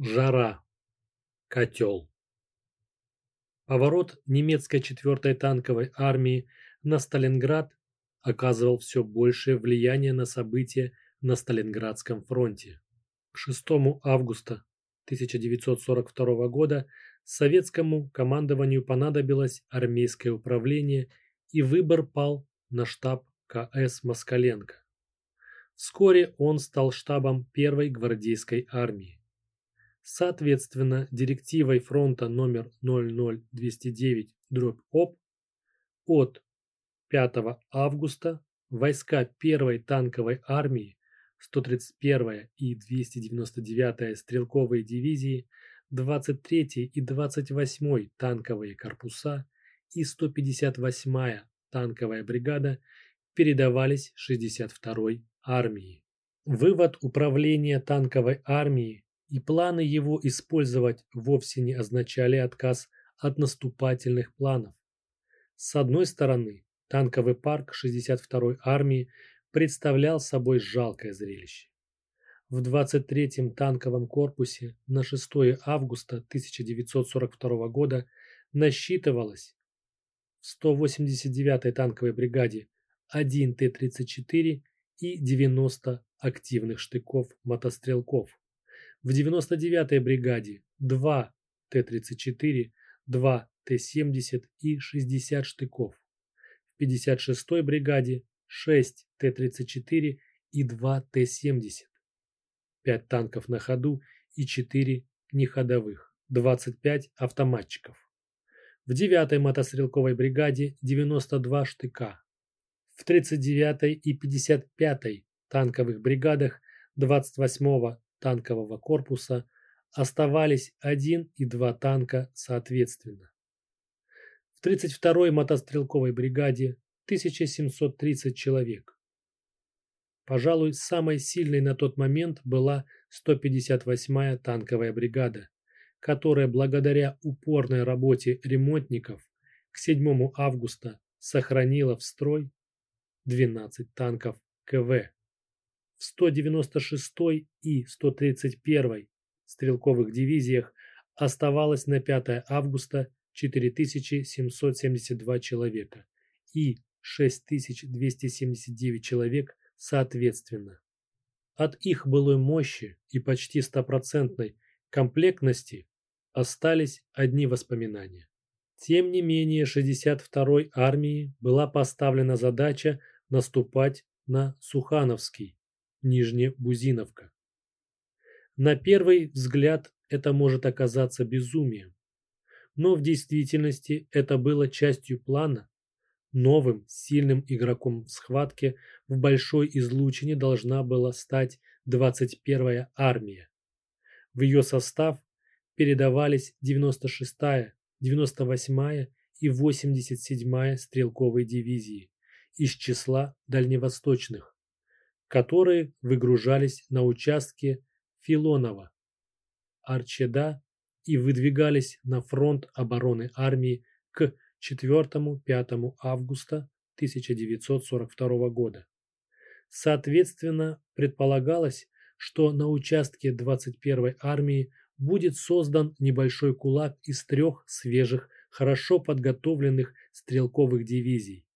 Жара. Котел. Поворот немецкой 4-й танковой армии на Сталинград оказывал все большее влияние на события на Сталинградском фронте. К 6 августа 1942 года советскому командованию понадобилось армейское управление и выбор пал на штаб КС Москаленко. Вскоре он стал штабом первой гвардейской армии. Соответственно, директивой фронта номер 00209-ОП от 5 августа войска 1-й танковой армии 131-я и 299-я стрелковые дивизии, 23-й и 28-й танковые корпуса и 158-я танковая бригада передавались 62-й армии. Вывод управления танковой армии и планы его использовать вовсе не означали отказ от наступательных планов. С одной стороны, танковый парк 62-й армии представлял собой жалкое зрелище. В 23-м танковом корпусе на 6 августа 1942 года насчитывалось в 189-й танковой бригаде 1 Т-34 и 90 активных штыков-мотострелков в 99-й бригаде 2 Т-34, 2 Т-70 и 60 штыков. В 56-й бригаде 6 Т-34 и 2 Т-70. 5 танков на ходу и 4 неходовых, 25 автоматчиков. В 9-й мотострелковой бригаде 92 штыка. В 39-й и 55-й танковых бригадах 28-го танкового корпуса оставались один и два танка соответственно. В 32-й мотострелковой бригаде 1730 человек. Пожалуй, самой сильной на тот момент была 158-я танковая бригада, которая благодаря упорной работе ремонтников к 7 августа сохранила в строй 12 танков КВ в 196 и 131 стрелковых дивизиях оставалось на 5 августа 4772 человека и 6279 человек соответственно. От их былой мощи и почти стопроцентной комплектности остались одни воспоминания. Тем не менее 62-й армии была поставлена задача наступать на Сухановский, Нижнебузиновка. На первый взгляд это может оказаться безумием, но в действительности это было частью плана. Новым сильным игроком в схватке в большой излучине должна была стать 21-я армия. В ее состав передавались 96-я, 98-я и 87-я стрелковые дивизии из числа дальневосточных которые выгружались на участке Филонова, Арчеда и выдвигались на фронт обороны армии к 4-5 августа 1942 года. Соответственно, предполагалось, что на участке 21-й армии будет создан небольшой кулак из трех свежих, хорошо подготовленных стрелковых дивизий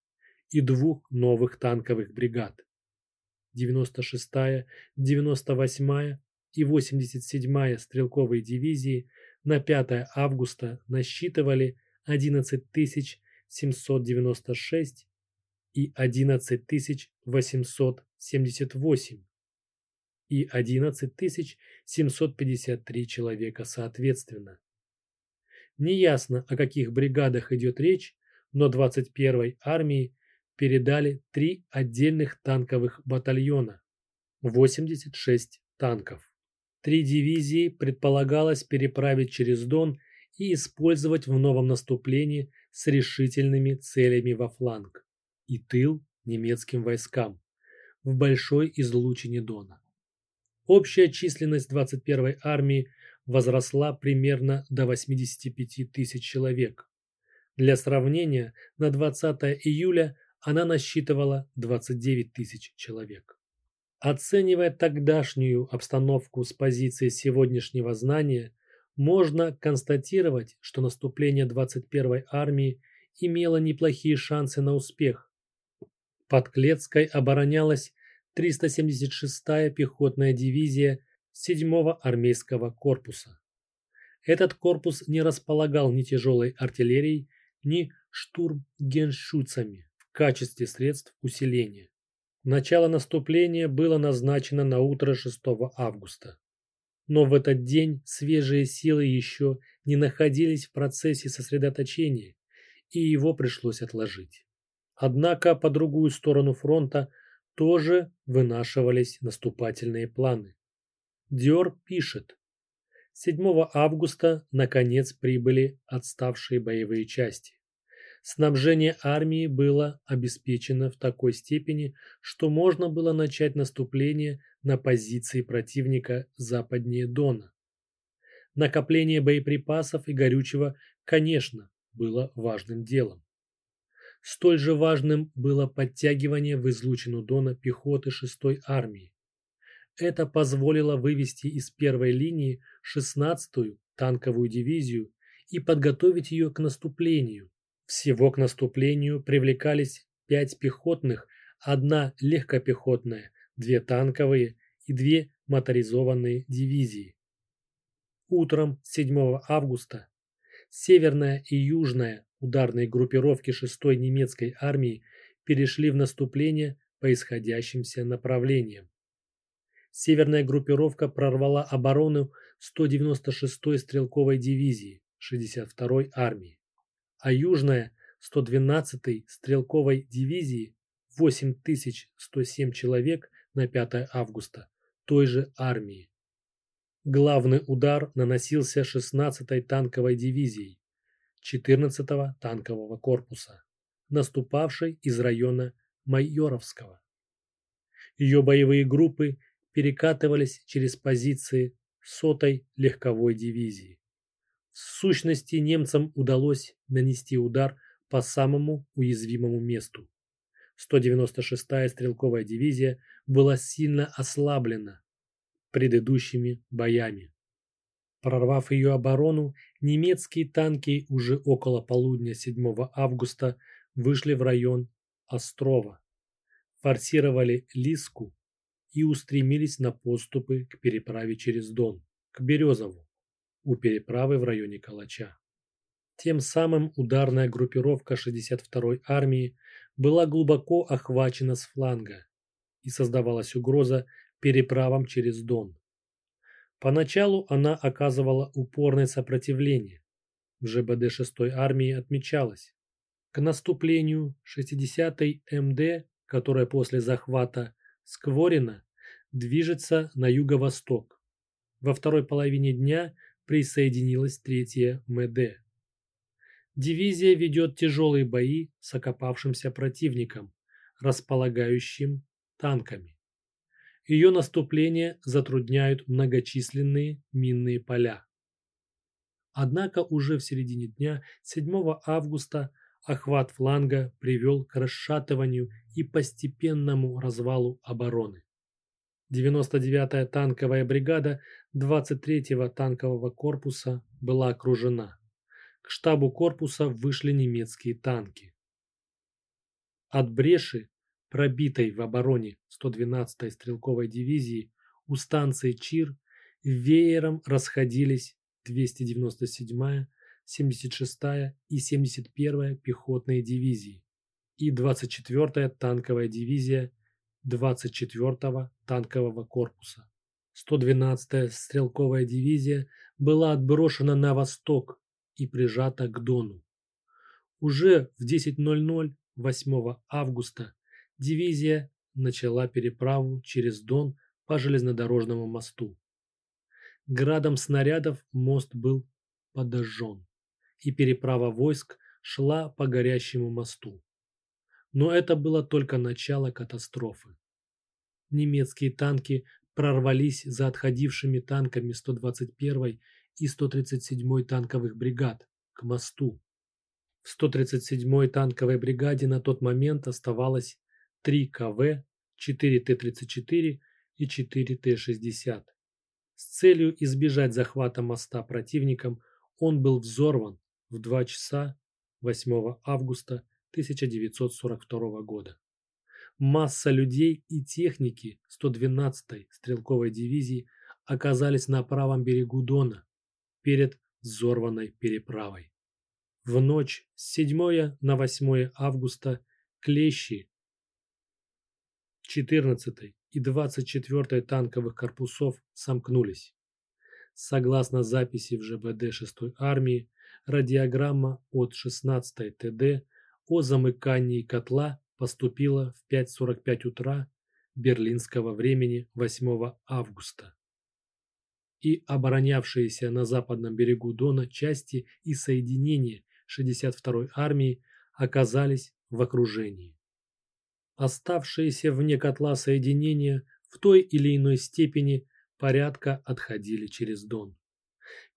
и двух новых танковых бригад. 96-я, 98-я и 87-я стрелковые дивизии на 5 августа насчитывали 11 796 и 11 878 и 11 753 человека соответственно. Неясно, о каких бригадах идет речь, но 21-й армии передали три отдельных танковых батальона, 86 танков. Три дивизии предполагалось переправить через Дон и использовать в новом наступлении с решительными целями во фланг и тыл немецким войскам в большой излучине Дона. Общая численность 21-й армии возросла примерно до 85 тысяч человек. Для сравнения, на 20 июля она насчитывала 29 тысяч человек. Оценивая тогдашнюю обстановку с позиции сегодняшнего знания, можно констатировать, что наступление 21-й армии имело неплохие шансы на успех. Под Клецкой оборонялась 376-я пехотная дивизия 7-го армейского корпуса. Этот корпус не располагал ни тяжелой артиллерией, ни штурмгеншюцами в качестве средств усиления. Начало наступления было назначено на утро 6 августа. Но в этот день свежие силы еще не находились в процессе сосредоточения, и его пришлось отложить. Однако по другую сторону фронта тоже вынашивались наступательные планы. Диор пишет, 7 августа наконец прибыли отставшие боевые части. Снабжение армии было обеспечено в такой степени, что можно было начать наступление на позиции противника западнее Дона. Накопление боеприпасов и горючего, конечно, было важным делом. Столь же важным было подтягивание в излучину Дона пехоты 6-й армии. Это позволило вывести из первой линии 16-ю танковую дивизию и подготовить ее к наступлению. Всего к наступлению привлекались 5 пехотных, одна легкопехотная, две танковые и две моторизованные дивизии. Утром 7 августа северная и южная ударные группировки 6-й немецкой армии перешли в наступление по исходящимся направлениям. Северная группировка прорвала оборону 196-й стрелковой дивизии 62-й армии, а южная 112-й стрелковой дивизии 8107 человек на 5 августа той же армии. Главный удар наносился 16-й танковой дивизией 14-го танкового корпуса, наступавшей из района Майоровского. Ее боевые группы перекатывались через позиции сотой легковой дивизии. В сущности, немцам удалось нанести удар по самому уязвимому месту. 196-я стрелковая дивизия была сильно ослаблена предыдущими боями. Прорвав ее оборону, немецкие танки уже около полудня 7 августа вышли в район Острова, форсировали Лиску и устремились на поступы к переправе через Дон, к Березову, у переправы в районе Калача. Тем самым ударная группировка 62-й армии была глубоко охвачена с фланга и создавалась угроза переправам через Дон. Поначалу она оказывала упорное сопротивление. В ЖБД 6-й армии отмечалось, к наступлению 60-й МД, которая после захвата Скворина движется на юго-восток. Во второй половине дня присоединилась третья МД. Дивизия ведет тяжелые бои с окопавшимся противником, располагающим танками. Ее наступление затрудняют многочисленные минные поля. Однако уже в середине дня 7 августа охват фланга привел к расшатыванию и постепенному развалу обороны. 99-я танковая бригада 23-го танкового корпуса была окружена. К штабу корпуса вышли немецкие танки. От бреши, пробитой в обороне 112-й стрелковой дивизии у станции Чир, веером расходились 297-я 76-я и 71-я пехотные дивизии и 24-я танковая дивизия 24-го танкового корпуса. 112-я стрелковая дивизия была отброшена на восток и прижата к Дону. Уже в 10.00 8 августа дивизия начала переправу через Дон по железнодорожному мосту. Градом снарядов мост был подожжен и переправа войск шла по горящему мосту. Но это было только начало катастрофы. Немецкие танки прорвались за отходившими танками 121 и 137 танковых бригад к мосту. В 137-й танковой бригаде на тот момент оставалось 3 КВ, 4 Т-34 и 4 Т-60. С целью избежать захвата моста противником он был взорван в 2 часа 8 августа 1942 года. Масса людей и техники 112-й стрелковой дивизии оказались на правом берегу Дона перед взорванной переправой. В ночь с 7 на 8 августа клещи 14 и 24 танковых корпусов сомкнулись. Согласно записи в ЖБД 6-й армии, радиограмма от 16-й ТД о замыкании котла поступила в 5.45 утра берлинского времени 8 августа. И оборонявшиеся на западном берегу Дона части и соединения 62-й армии оказались в окружении. Оставшиеся вне котла соединения в той или иной степени порядка отходили через Дон.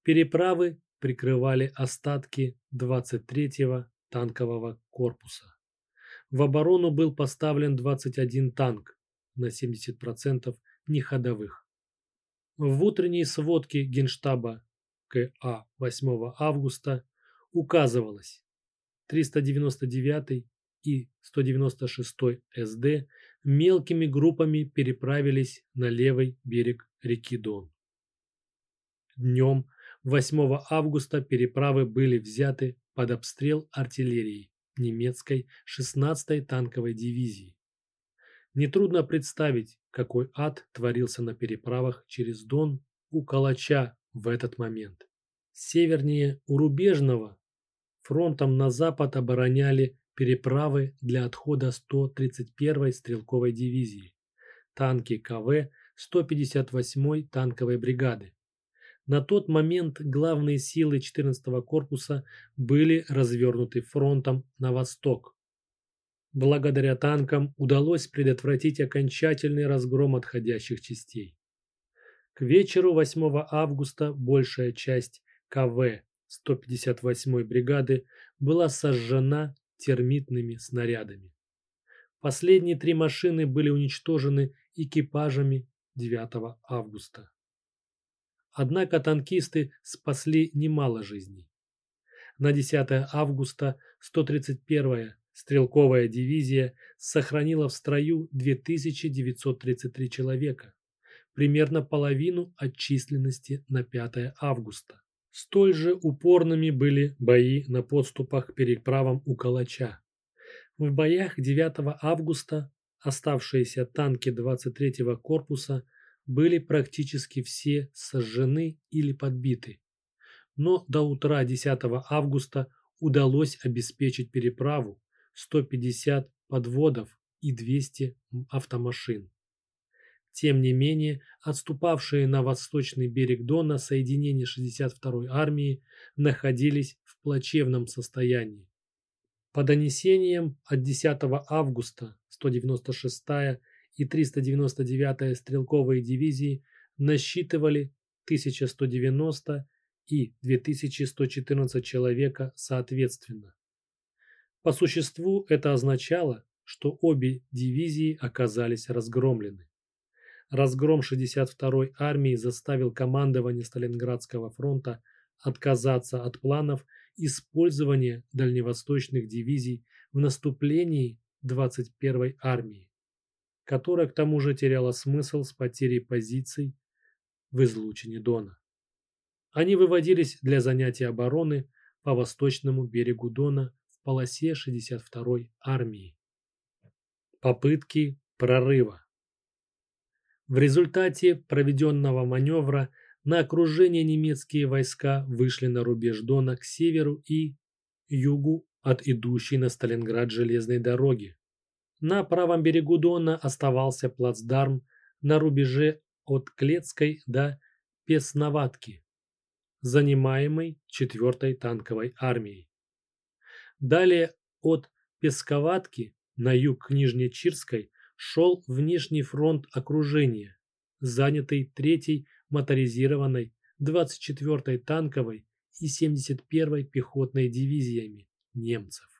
Переправы прикрывали остатки 23-го танкового корпуса. В оборону был поставлен 21 танк на 70% неходовых. В утренней сводке Генштаба КА 8 августа указывалось 399 и 196 СД мелкими группами переправились на левый берег реки Дон. Днем 8 августа переправы были взяты под обстрел артиллерии немецкой 16-й танковой дивизии. Нетрудно представить, какой ад творился на переправах через Дон у Калача в этот момент. Севернее Урубежного фронтом на запад обороняли переправы для отхода 131-й стрелковой дивизии, танки КВ 158-й танковой бригады. На тот момент главные силы 14-го корпуса были развернуты фронтом на восток. Благодаря танкам удалось предотвратить окончательный разгром отходящих частей. К вечеру 8 августа большая часть КВ 158-й бригады была сожжена термитными снарядами. Последние три машины были уничтожены экипажами 9 августа. Однако танкисты спасли немало жизней. На 10 августа 131-я стрелковая дивизия сохранила в строю 2933 человека, примерно половину от численности на 5 августа. Столь же упорными были бои на подступах к переправам у Калача. В боях 9 августа оставшиеся танки 23-го корпуса были практически все сожжены или подбиты. Но до утра 10 августа удалось обеспечить переправу 150 подводов и 200 автомашин. Тем не менее, отступавшие на восточный берег Дона соединения 62-й армии находились в плачевном состоянии. По донесениям от 10 августа 196-я и 399-я стрелковые дивизии насчитывали 1190 и 2114 человека соответственно. По существу это означало, что обе дивизии оказались разгромлены. Разгром 62-й армии заставил командование Сталинградского фронта отказаться от планов использования дальневосточных дивизий в наступлении 21-й армии, которая к тому же теряла смысл с потерей позиций в излучине Дона. Они выводились для занятия обороны по восточному берегу Дона в полосе 62-й армии. Попытки прорыва в результате проведенного маневра на окружение немецкие войска вышли на рубеж Дона к северу и югу от идущей на Сталинград железной дороги. На правом берегу Дона оставался плацдарм на рубеже от Клецкой до Песноватки, занимаемый 4-й танковой армией. Далее от Песковатки на юг к Нижнечирской шел внешний фронт окружения, занятый 3-й моторизированной, 24-й танковой и 71-й пехотной дивизиями немцев.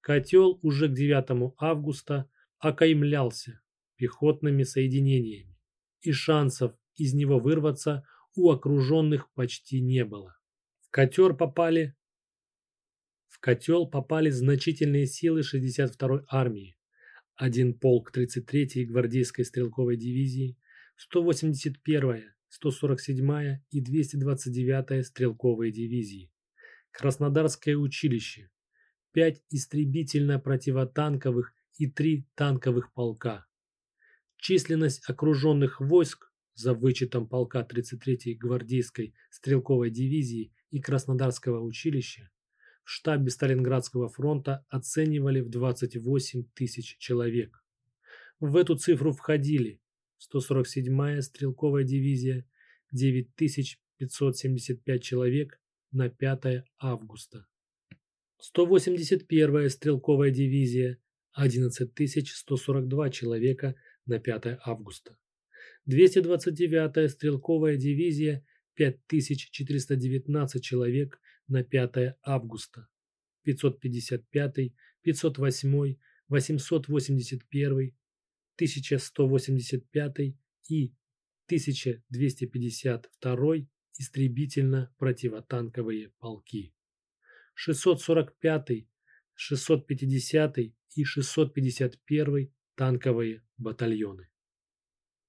Котел уже к 9 августа окаймлялся пехотными соединениями, и шансов из него вырваться у окруженных почти не было. В котел попали в котел попали значительные силы 62-й армии, один полк 33-й гвардейской стрелковой дивизии, 181-я, 147-я и 229-я стрелковые дивизии, Краснодарское училище, 5 истребительно-противотанковых и 3 танковых полка. Численность окруженных войск за вычетом полка 33-й гвардейской стрелковой дивизии и Краснодарского училища в штабе Сталинградского фронта оценивали в 28 тысяч человек. В эту цифру входили 147-я стрелковая дивизия 9575 человек на 5 августа. 181-я стрелковая дивизия 11142 человека на 5 августа. 229-я стрелковая дивизия 5419 человек на 5 августа. 555, 508, 881, 1185 и 1252 истребительно-противотанковые полки. 645, 650 и 651 танковые батальоны.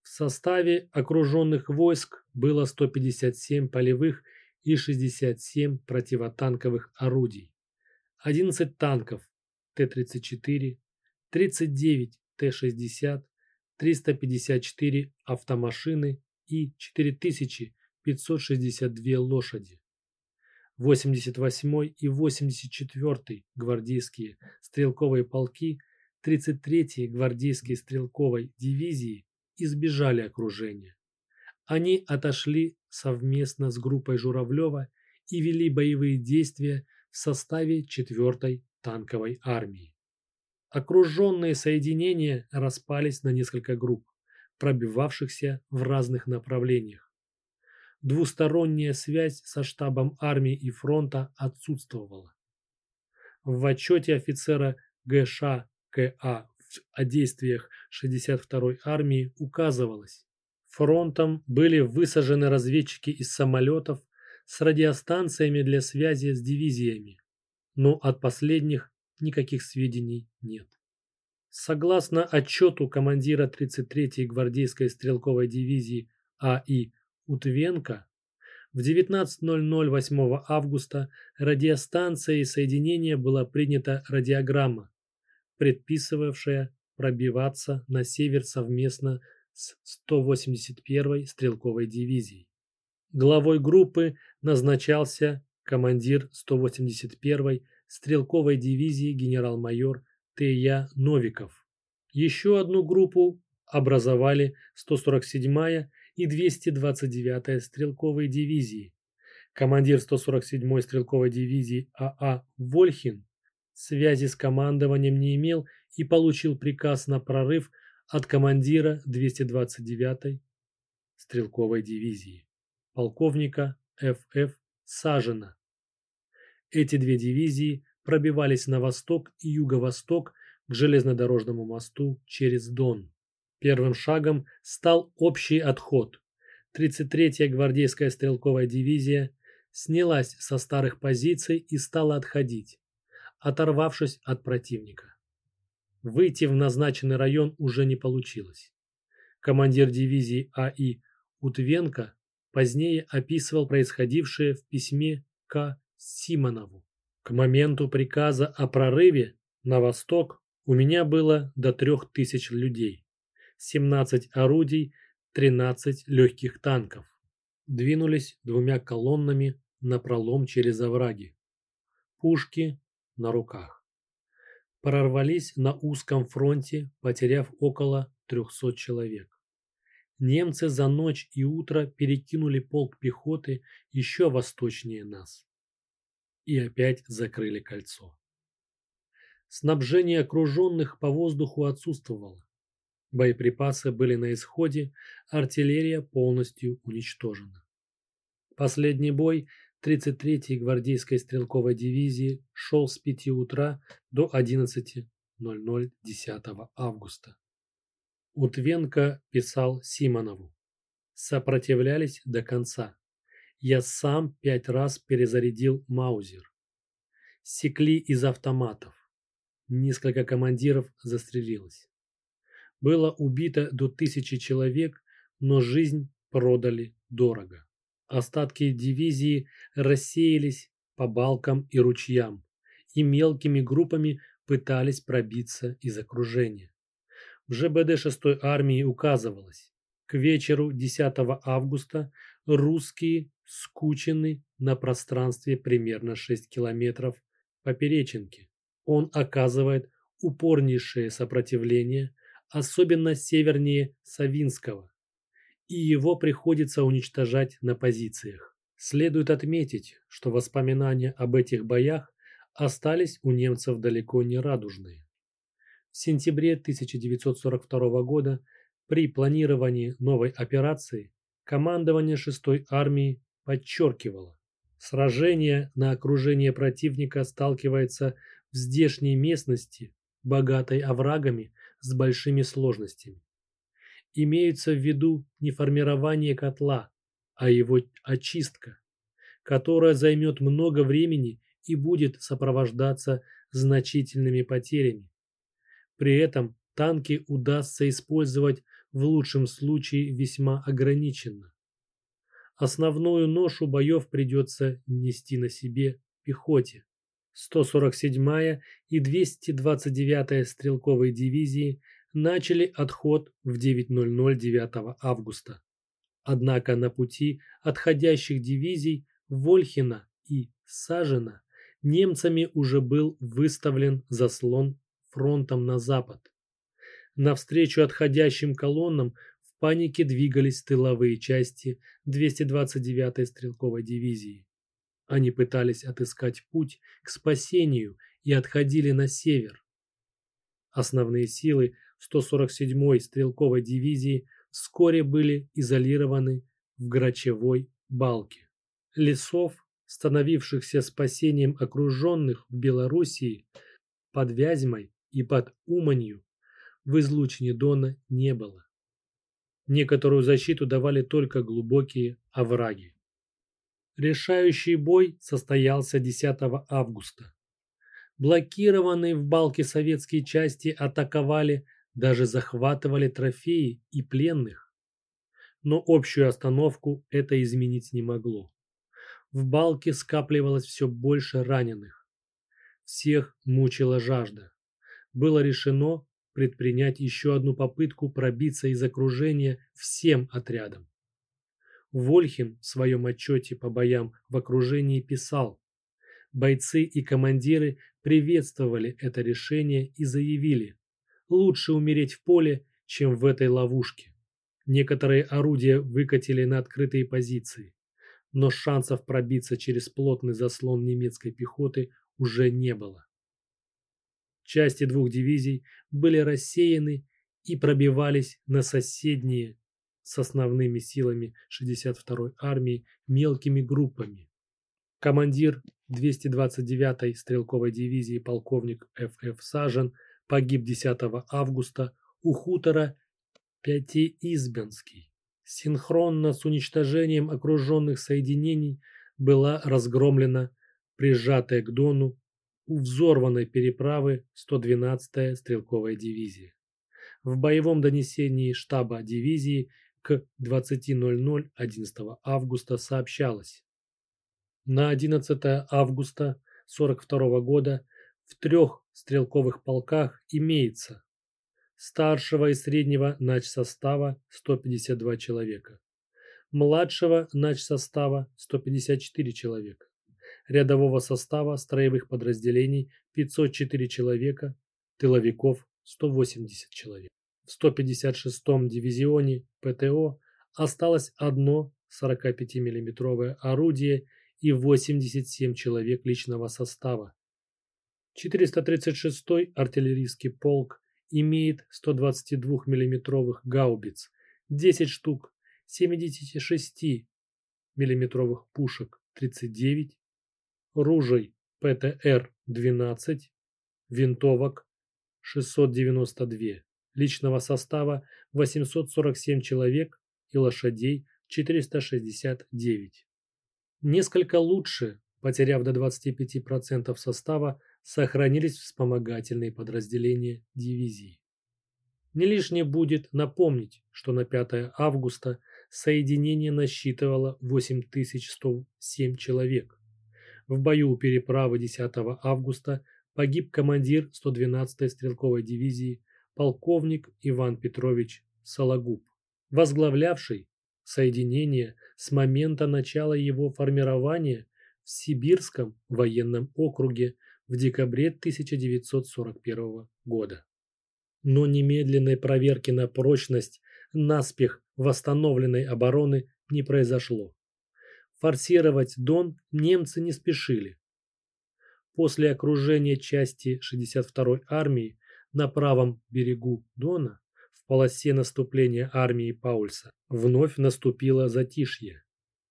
В составе окруженных войск было 157 полевых и 67 противотанковых орудий, 11 танков Т-34, 39 Т-60, 354 автомашины и 4562 лошади. 88 и 84 гвардейские стрелковые полки 33-й гвардейской стрелковой дивизии избежали окружения. Они отошли совместно с группой Журавлева и вели боевые действия в составе 4-й танковой армии. Окруженные соединения распались на несколько групп, пробивавшихся в разных направлениях. Двусторонняя связь со штабом армии и фронта отсутствовала. В отчете офицера ГШ КА о действиях 62-й армии указывалось, фронтом были высажены разведчики из самолетов с радиостанциями для связи с дивизиями, но от последних никаких сведений нет. Согласно отчету командира 33-й гвардейской стрелковой дивизии А.И. Утвенко, в 19.00 8 августа радиостанцией соединения была принята радиограмма, предписывавшая пробиваться на север совместно с 181-й стрелковой дивизией. Главой группы назначался командир 181-й стрелковой дивизии генерал-майор Т.Я. Новиков. Еще одну группу образовали 147-я и 229-я стрелковые дивизии. Командир 147-й стрелковой дивизии А.А. А. Вольхин связи с командованием не имел и получил приказ на прорыв от командира 229-й стрелковой дивизии, полковника Ф.Ф. Сажина. Эти две дивизии пробивались на восток и юго-восток к железнодорожному мосту через Дон. Первым шагом стал общий отход. 33-я гвардейская стрелковая дивизия снялась со старых позиций и стала отходить оторвавшись от противника. Выйти в назначенный район уже не получилось. Командир дивизии А.И. Утвенко позднее описывал происходившее в письме К. Симонову. К моменту приказа о прорыве на восток у меня было до трех тысяч людей, 17 орудий, 13 легких танков. Двинулись двумя колоннами на пролом через овраги. Пушки на руках. Прорвались на узком фронте, потеряв около 300 человек. Немцы за ночь и утро перекинули полк пехоты еще восточнее нас. И опять закрыли кольцо. Снабжение окруженных по воздуху отсутствовало. Боеприпасы были на исходе, артиллерия полностью уничтожена. Последний бой 33-й гвардейской стрелковой дивизии шел с 5 утра до 11.00 10 августа. Утвенко писал Симонову. Сопротивлялись до конца. Я сам пять раз перезарядил Маузер. Секли из автоматов. Несколько командиров застрелилось. Было убито до тысячи человек, но жизнь продали дорого. Остатки дивизии рассеялись по балкам и ручьям и мелкими группами пытались пробиться из окружения. В ЖБД 6-й армии указывалось, к вечеру 10 августа русские скучены на пространстве примерно 6 километров поперечинки. Он оказывает упорнейшее сопротивление, особенно севернее Савинского, и его приходится уничтожать на позициях. Следует отметить, что воспоминания об этих боях остались у немцев далеко не радужные. В сентябре 1942 года при планировании новой операции командование 6-й армии подчеркивало, сражение на окружение противника сталкивается в здешней местности, богатой оврагами, с большими сложностями. Имеются в виду не формирование котла, а его очистка, которая займет много времени и будет сопровождаться значительными потерями. При этом танки удастся использовать в лучшем случае весьма ограниченно. Основную ношу боев придется нести на себе пехоте. 147-я и 229-я стрелковые дивизии начали отход в 9.00 9 августа. Однако на пути отходящих дивизий Вольхина и Сажина немцами уже был выставлен заслон фронтом на запад. Навстречу отходящим колоннам в панике двигались тыловые части 229-й стрелковой дивизии. Они пытались отыскать путь к спасению и отходили на север. Основные силы 147-й стрелковой дивизии вскоре были изолированы в Грачевой балке. Лесов, становившихся спасением окруженных в Белоруссии, под Вязьмой и под Уманью, в излучине Дона не было. Некоторую защиту давали только глубокие овраги. Решающий бой состоялся 10 августа. Блокированные в балке советские части атаковали, даже захватывали трофеи и пленных. Но общую остановку это изменить не могло. В балке скапливалось все больше раненых. Всех мучила жажда. Было решено предпринять еще одну попытку пробиться из окружения всем отрядам. Вольхин в своем отчете по боям в окружении писал, бойцы и командиры приветствовали это решение и заявили, лучше умереть в поле, чем в этой ловушке. Некоторые орудия выкатили на открытые позиции, но шансов пробиться через плотный заслон немецкой пехоты уже не было. Части двух дивизий были рассеяны и пробивались на соседние с основными силами 62-й армии мелкими группами. Командир 229-й стрелковой дивизии полковник Ф.Ф. Сажен погиб 10 августа у хутора Пятиизбенский. Синхронно с уничтожением окруженных соединений была разгромлена прижатая к Дону у взорванной переправы 112-я стрелковая дивизия. В боевом донесении штаба дивизии к 20.00 11 августа сообщалось. На 11 августа 42 года в трех стрелковых полках имеется старшего и среднего начсостава 152 человека, младшего начсостава 154 человека, рядового состава строевых подразделений 504 человека, тыловиков 180 человек. В 156-м дивизионе ПТО осталось одно 45 миллиметровое орудие и 87 человек личного состава. 436-й артиллерийский полк имеет 122 миллиметровых гаубиц, 10 штук, 76 миллиметровых пушек 39, ружей ПТР-12, винтовок 692. Личного состава 847 человек и лошадей 469. Несколько лучше, потеряв до 25% состава, сохранились вспомогательные подразделения дивизии. Не лишнее будет напомнить, что на 5 августа соединение насчитывало 8107 человек. В бою у переправы 10 августа погиб командир 112-й стрелковой дивизии полковник Иван Петрович Сологуб, возглавлявший соединение с момента начала его формирования в Сибирском военном округе в декабре 1941 года. Но немедленной проверки на прочность наспех восстановленной обороны не произошло. Форсировать Дон немцы не спешили. После окружения части 62-й армии на правом берегу Дона в полосе наступления армии Паульса вновь наступило затишье.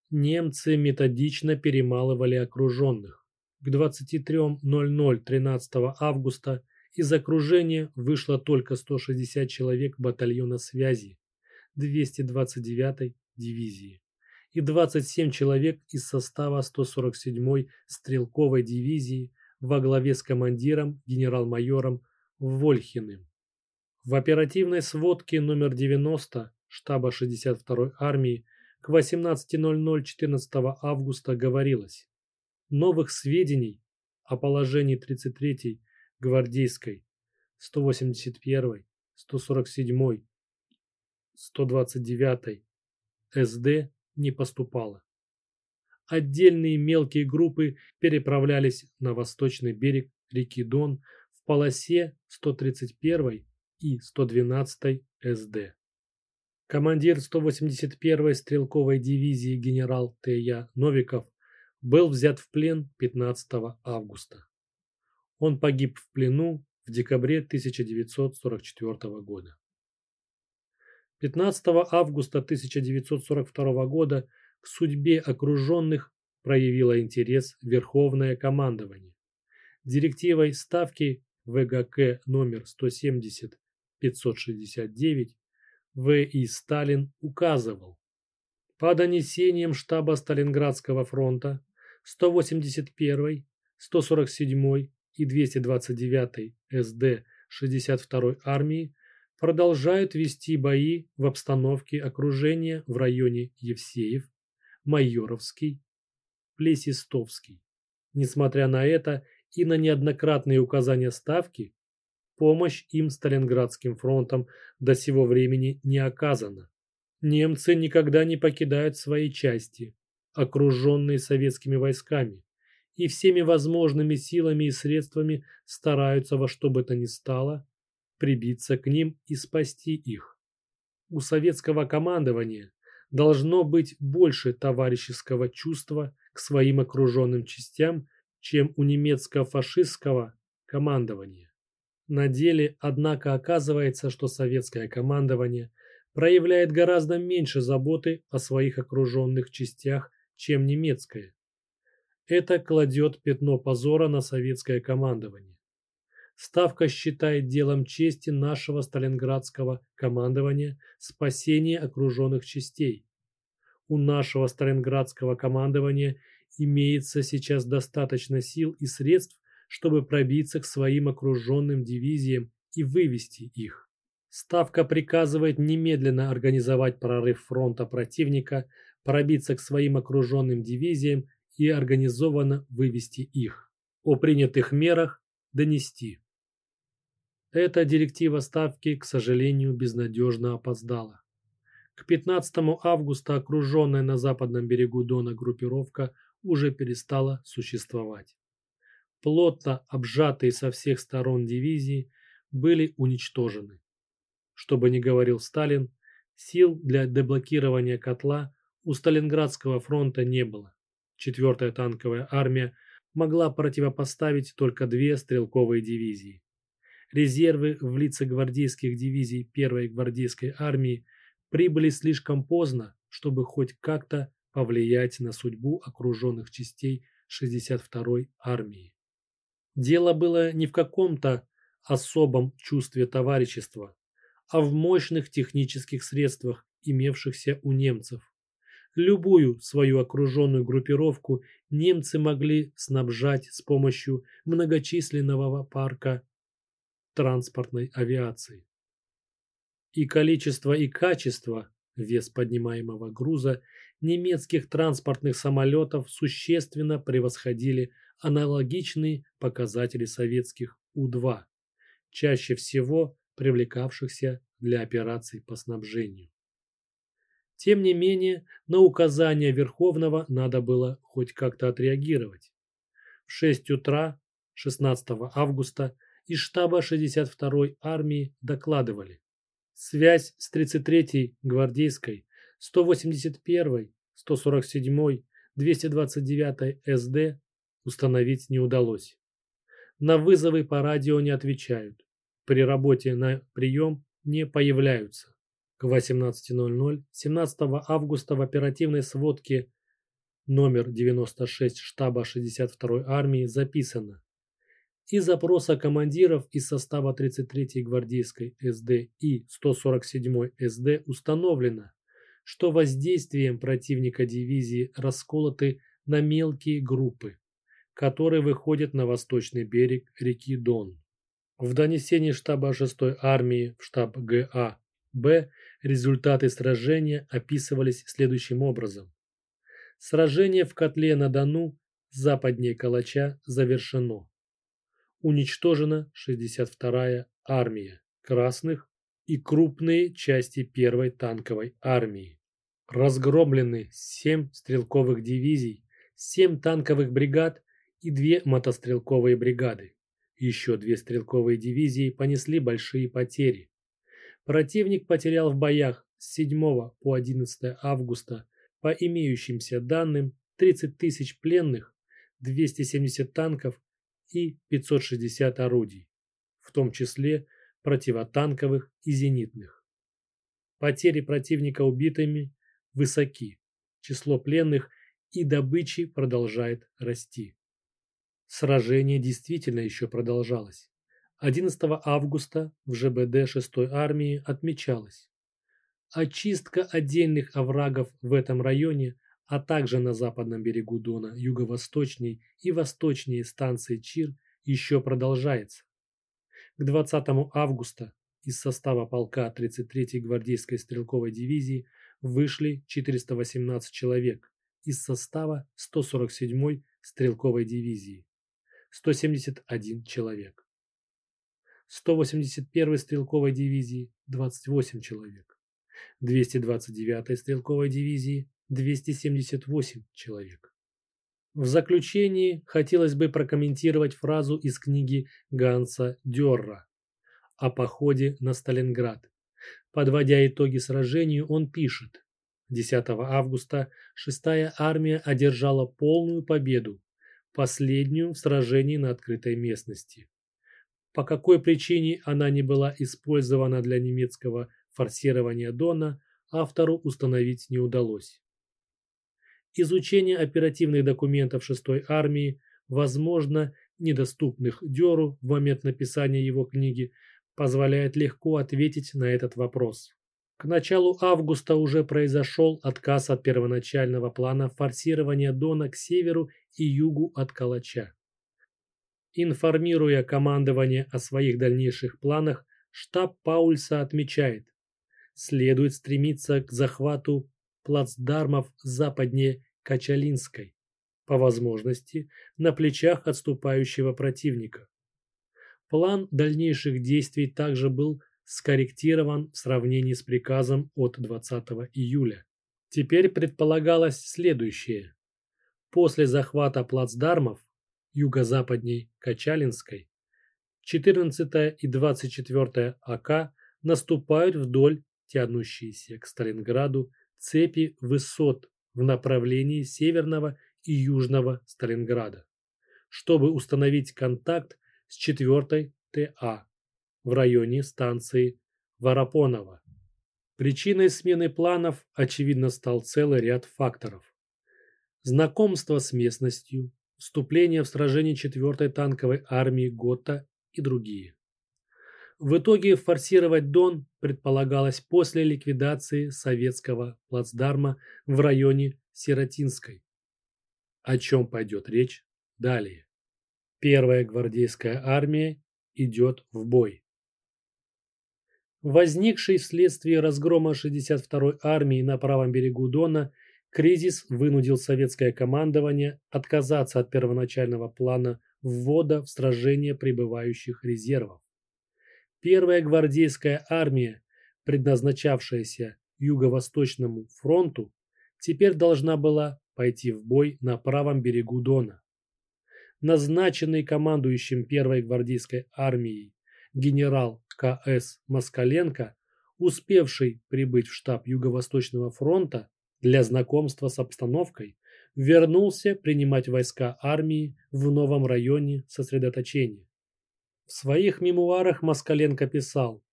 Немцы методично перемалывали окруженных. К 23.00 13 августа из окружения вышло только 160 человек батальона связи 229-й дивизии и 27 человек из состава 147-й стрелковой дивизии во главе с командиром генерал-майором Вольхиным. В оперативной сводке номер 90 штаба 62-й армии к 18.00 14 августа говорилось «Новых сведений о положении 33-й гвардейской, 181-й, 147-й, 129-й СД не поступало. Отдельные мелкие группы переправлялись на восточный берег реки Дон полосе 131 и 112 СД. Командир 181-й стрелковой дивизии генерал Т.Я. Новиков был взят в плен 15 августа. Он погиб в плену в декабре 1944 года. 15 августа 1942 года к судьбе окруженных проявило интерес Верховное командование. Директивой Ставки ВГК номер 170-569 В.И. Сталин указывал, по донесениям штаба Сталинградского фронта 181, 147 и 229 СД 62 армии продолжают вести бои в обстановке окружения в районе Евсеев, Майоровский, Плесистовский. Несмотря на это и на неоднократные указания Ставки, помощь им Сталинградским фронтом до сего времени не оказана. Немцы никогда не покидают свои части, окруженные советскими войсками, и всеми возможными силами и средствами стараются во что бы то ни стало прибиться к ним и спасти их. У советского командования должно быть больше товарищеского чувства к своим окруженным частям, чем у немецко-фашистского командования. На деле, однако, оказывается, что советское командование проявляет гораздо меньше заботы о своих окруженных частях, чем немецкое. Это кладет пятно позора на советское командование. Ставка считает делом чести нашего сталинградского командования спасение окруженных частей. У нашего сталинградского командования имеется сейчас достаточно сил и средств, чтобы пробиться к своим окруженным дивизиям и вывести их. Ставка приказывает немедленно организовать прорыв фронта противника, пробиться к своим окруженным дивизиям и организованно вывести их. О принятых мерах донести. Эта директива Ставки, к сожалению, безнадежно опоздала. К 15 августа окруженная на западном берегу Дона группировка уже перестала существовать. Плотно обжатые со всех сторон дивизии были уничтожены. Что бы ни говорил Сталин, сил для деблокирования котла у Сталинградского фронта не было. Четвертая танковая армия могла противопоставить только две стрелковые дивизии резервы в лице гвардейских дивизий первой гвардейской армии прибыли слишком поздно, чтобы хоть как-то повлиять на судьбу окруженных частей 62-й армии. Дело было не в каком-то особом чувстве товарищества, а в мощных технических средствах, имевшихся у немцев. Любую свою окруженную группировку немцы могли снабжать с помощью многочисленного парка транспортной авиации. И количество и качество, вес поднимаемого груза, немецких транспортных самолетов существенно превосходили аналогичные показатели советских У-2, чаще всего привлекавшихся для операций по снабжению. Тем не менее, на указание Верховного надо было хоть как-то отреагировать. В 6 утра 16 августа из штаба 62-й армии докладывали. Связь с 33-й гвардейской, 181-й, 147-й, 229-й СД установить не удалось. На вызовы по радио не отвечают при работе на прием не появляются. К 18.00 17 августа в оперативной сводке номер 96 штаба 62-й армии записано из запроса командиров из состава 33-й гвардейской СД и 147-й СД установлено, что воздействием противника дивизии расколоты на мелкие группы, которые выходят на восточный берег реки Дон. В донесении штаба 6-й армии в штаб ГА Б результаты сражения описывались следующим образом. Сражение в котле на Дону западнее Калача завершено. Уничтожена 62-я армия красных и крупные части первой танковой армии. Разгромлены 7 стрелковых дивизий, 7 танковых бригад и 2 мотострелковые бригады. Еще две стрелковые дивизии понесли большие потери. Противник потерял в боях с 7 по 11 августа по имеющимся данным 30 тысяч пленных, 270 танков и 560 орудий, в том числе противотанковых и зенитных. Потери противника убитыми высоки, число пленных и добычи продолжает расти. Сражение действительно еще продолжалось. 11 августа в ЖБД 6-й армии отмечалось. Очистка отдельных оврагов в этом районе, а также на западном берегу Дона, юго-восточней и восточнее станции Чир еще продолжается. К 20 августа из состава полка 33-й гвардейской стрелковой дивизии вышли 418 человек из состава 147-й стрелковой дивизии. 171 человек. 181-й стрелковой дивизии 28 человек. 229-й стрелковой дивизии 278 человек. В заключении хотелось бы прокомментировать фразу из книги Ганса Дерра о походе на Сталинград. Подводя итоги сражению, он пишет. 10 августа 6-я армия одержала полную победу последнюю в сражении на открытой местности. По какой причине она не была использована для немецкого форсирования Дона, автору установить не удалось. Изучение оперативных документов 6-й армии, возможно, недоступных Деру в момент написания его книги, позволяет легко ответить на этот вопрос. К началу августа уже произошел отказ от первоначального плана форсирования Дона к северу и югу от Калача. Информируя командование о своих дальнейших планах, штаб Паульса отмечает, следует стремиться к захвату плацдармов западнее Качалинской, по возможности на плечах отступающего противника. План дальнейших действий также был скорректирован в сравнении с приказом от 20 июля. Теперь предполагалось следующее. После захвата плацдармов юго-западней Качалинской 14 и 24 АК наступают вдоль тянущиеся к Сталинграду цепи высот в направлении северного и южного Сталинграда, чтобы установить контакт с 4 ТА в районе станции Варапонова. Причиной смены планов, очевидно, стал целый ряд факторов. Знакомство с местностью, вступление в сражение 4-й танковой армии Готта и другие. В итоге форсировать Дон предполагалось после ликвидации советского плацдарма в районе Сиротинской. О чем пойдет речь далее. Первая гвардейская армия идет в бой. Возникший вследствие разгрома 62-й армии на правом берегу Дона кризис вынудил советское командование отказаться от первоначального плана ввода в сражение прибывающих резервов. Первая гвардейская армия, предназначавшаяся Юго-Восточному фронту, теперь должна была пойти в бой на правом берегу Дона. Назначенный командующим первой гвардейской армией генерал К.С. Москаленко, успевший прибыть в штаб Юго-Восточного фронта для знакомства с обстановкой, вернулся принимать войска армии в новом районе сосредоточения. В своих мемуарах Москаленко писал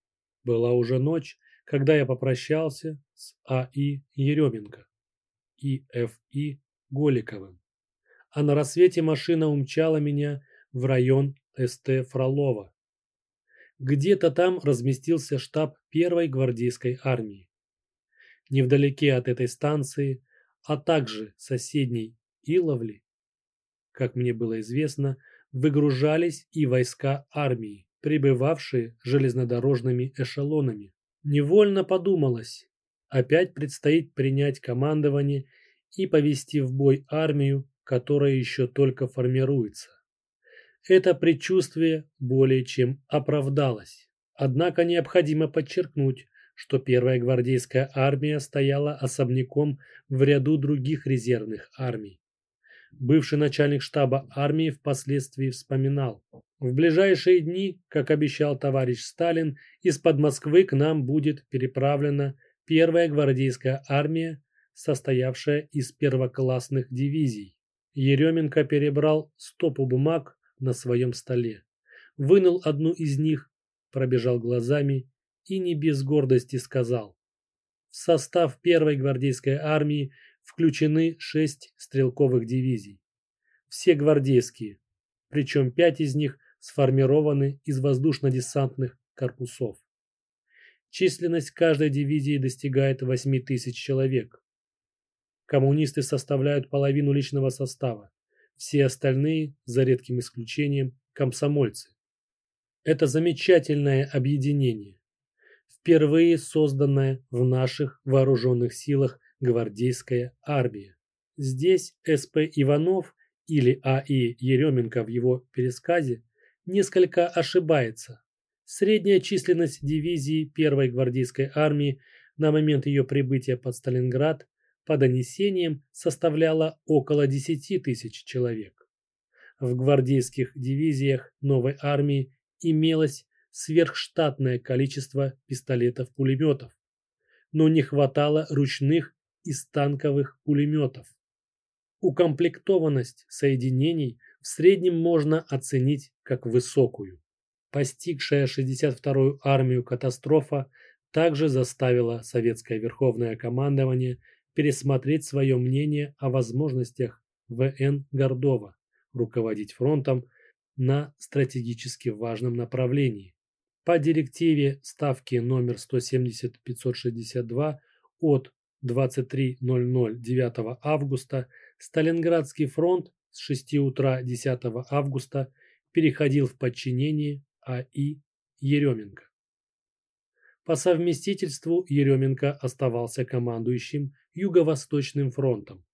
«Была уже ночь, когда я попрощался с А.И. Еременко и Ф.И. Голиковым, а на рассвете машина умчала меня в район Ст. Фролова. Где-то там разместился штаб первой гвардейской армии. Невдалеке от этой станции, а также соседней Иловли, как мне было известно, выгружались и войска армии, прибывавшие железнодорожными эшелонами. Невольно подумалось, опять предстоит принять командование и повести в бой армию, которая еще только формируется. Это предчувствие более чем оправдалось. Однако необходимо подчеркнуть, что первая гвардейская армия стояла особняком в ряду других резервных армий. Бывший начальник штаба армии впоследствии вспоминал. В ближайшие дни, как обещал товарищ Сталин, из-под Москвы к нам будет переправлена первая гвардейская армия, состоявшая из первоклассных дивизий. Еременко перебрал стопу бумаг на своем столе, вынул одну из них, пробежал глазами и не без гордости сказал. В состав первой гвардейской армии включены шесть стрелковых дивизий. Все гвардейские, причем пять из них сформированы из воздушно-десантных корпусов. Численность каждой дивизии достигает 8 тысяч человек. Коммунисты составляют половину личного состава. Все остальные, за редким исключением, комсомольцы. Это замечательное объединение. Впервые созданное в наших вооруженных силах гвардейская армия. Здесь СП Иванов или А.И. Еременко в его пересказе несколько ошибается. Средняя численность дивизии 1-й гвардейской армии на момент ее прибытия под Сталинград по донесениям составляла около 10 тысяч человек. В гвардейских дивизиях новой армии имелось сверхштатное количество пистолетов-пулеметов, но не хватало ручных и станковых пулеметов. Укомплектованность соединений в среднем можно оценить как высокую. Постигшая 62-ю армию катастрофа также заставила советское верховное командование пересмотреть свое мнение о возможностях В.Н. Гордова руководить фронтом на стратегически важном направлении. По директиве ставки номер 170-562 от 23.00 9 августа Сталинградский фронт с 6 утра 10 августа переходил в подчинение А.И. Еременко. По совместительству Еременко оставался командующим Юго-Восточным фронтом.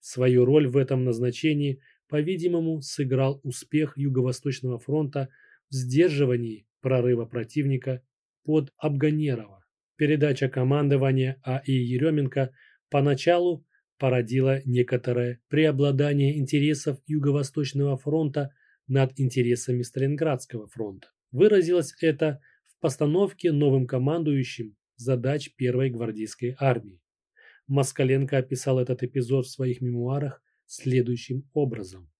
Свою роль в этом назначении, по-видимому, сыграл успех Юго-Восточного фронта в сдерживании прорыва противника под Абганерово. Передача командования А.И. Еременко поначалу породила некоторое преобладание интересов Юго-Восточного фронта над интересами Сталинградского фронта. Выразилось это в постановке новым командующим задач Первой гвардейской армии. Москаленко описал этот эпизод в своих мемуарах следующим образом.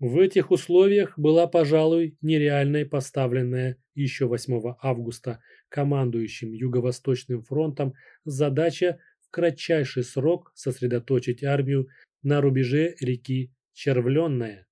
В этих условиях была, пожалуй, нереальной поставленная еще 8 августа командующим Юго-Восточным фронтом задача в кратчайший срок сосредоточить армию на рубеже реки Червленная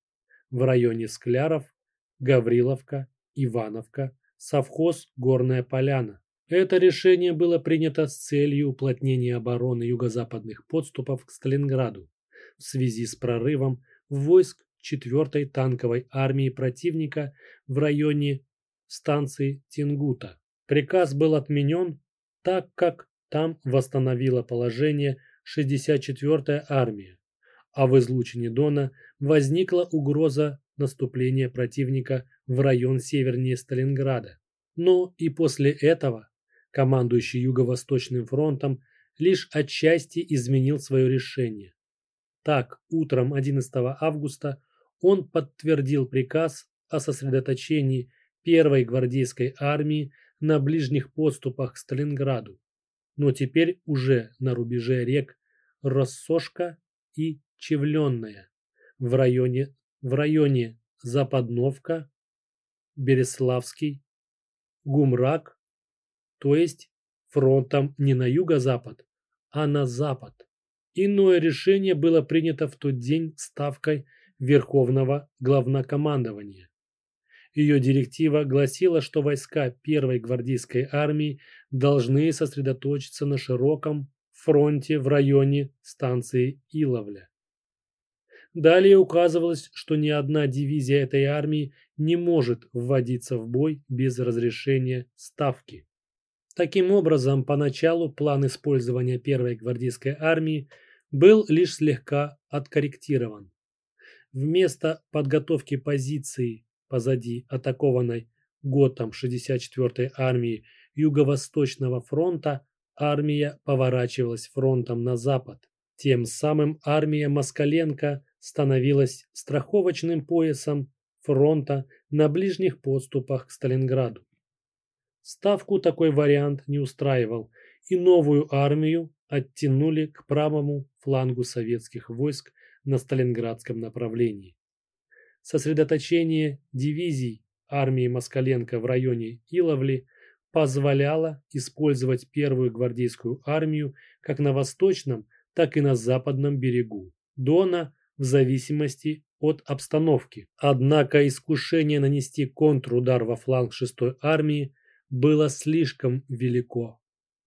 в районе Скляров, Гавриловка, Ивановка, совхоз «Горная поляна». Это решение было принято с целью уплотнения обороны юго-западных подступов к Сталинграду в связи с прорывом войск 4-й танковой армии противника в районе станции Тингута. Приказ был отменен, так как там восстановила положение 64-я армия, а в излучине Дона возникла угроза наступления противника в район севернее Сталинграда. Но и после этого командующий Юго-Восточным фронтом лишь отчасти изменил свое решение. Так, утром 11 августа он подтвердил приказ о сосредоточении первой гвардейской армии на ближних подступах к Сталинграду, но теперь уже на рубеже рек Россошка и Чевленная в районе, в районе Западновка, Береславский, Гумрак, то есть фронтом не на юго-запад, а на запад. Иное решение было принято в тот день ставкой Верховного Главнокомандования. Ее директива гласила, что войска первой гвардейской армии должны сосредоточиться на широком фронте в районе станции Иловля. Далее указывалось, что ни одна дивизия этой армии не может вводиться в бой без разрешения ставки. Таким образом, поначалу план использования первой гвардейской армии был лишь слегка откорректирован. Вместо подготовки позиции позади атакованной ГОТом 64-й армии Юго-Восточного фронта армия поворачивалась фронтом на запад. Тем самым армия Москаленко становилась страховочным поясом фронта на ближних подступах к Сталинграду. Ставку такой вариант не устраивал, и новую армию оттянули к правому флангу советских войск на Сталинградском направлении. Сосредоточение дивизий армии Москаленко в районе Иловли позволяло использовать первую гвардейскую армию как на восточном, так и на западном берегу Дона в зависимости от обстановки. Однако искушение нанести контрудар во фланг 6-й армии было слишком велико.